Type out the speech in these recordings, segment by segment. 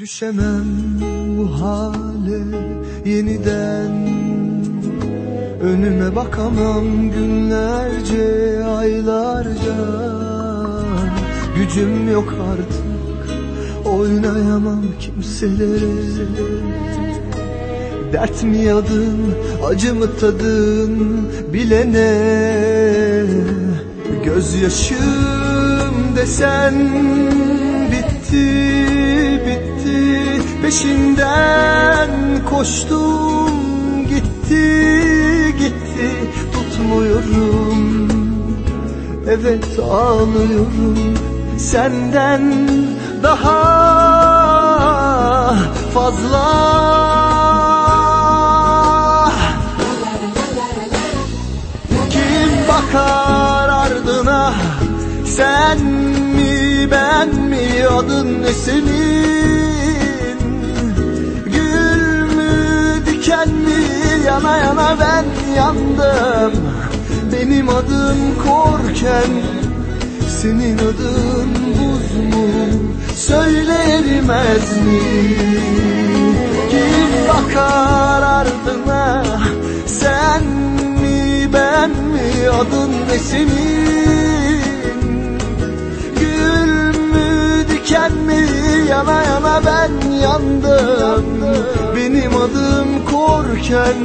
Düşemem bu hale yeniden. Önüme bakamam günlerce, aylarca. Gücüm yok artık, oynayamam kimselere. Dert mi yadın, acı mı tadın bilene? Gözyaşım desen bitti, bitti Peşinden koştum gitti, gitti. Tutmuyorum, evet ağlıyorum. Senden daha fazla. Kim bakar ardına? Sen ben mi adın ne senin Gül mü diken mi? Yana yana ben yandım. Benim adım korken Senin adın buz mu? Söyle erimez mi? Kim bakar ardına Sen mi ben mi? Adın ne senin ben yandım. Benim adım korken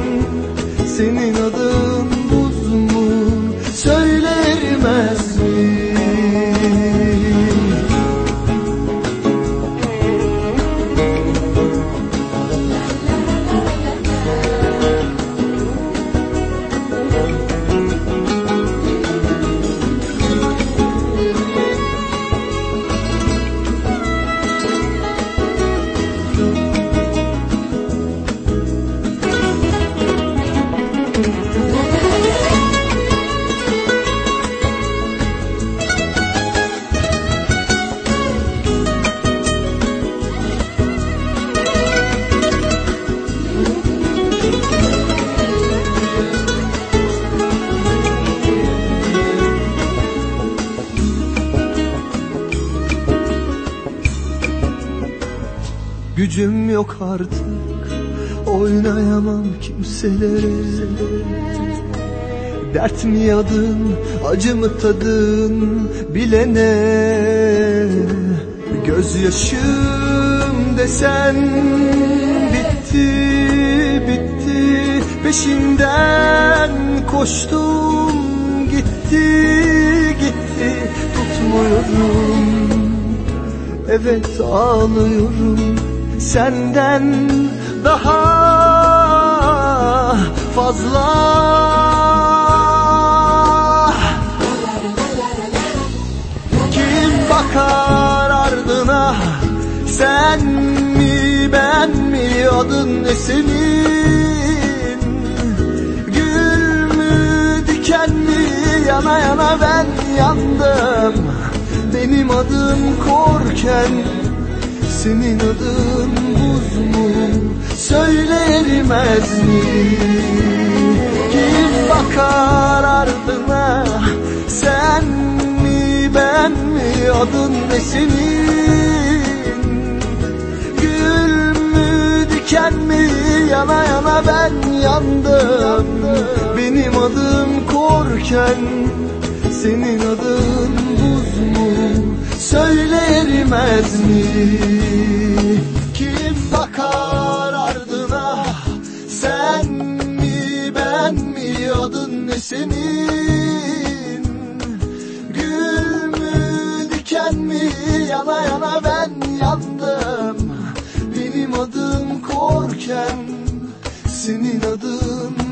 Senin adın Gücüm yok artık. Oynayamam kimselere. Dert mi yadın Acı mı tadın Bilene? Gözyaşım desen Bitti bitti. Peşinden koştum Gitti gitti. Tutmuyorum. Evet ağlıyorum senden daha fazla. Kim bakar ardına? Sen mi ben mi? Adın ne senin? Gül mü diken mi? Yana yana ben yandım. Benim adım korken senin adın Söyle erimez mi? Kim bakar ardına? Sen mi ben mi? Adın ne senin? Gül mü diken mi? Yana yana ben yandım. Benim adım korken Senin adın buz mu? Söyle erimez senin? Gül mü diken mi? Yana yana ben yandım. Benim adım korken Senin adın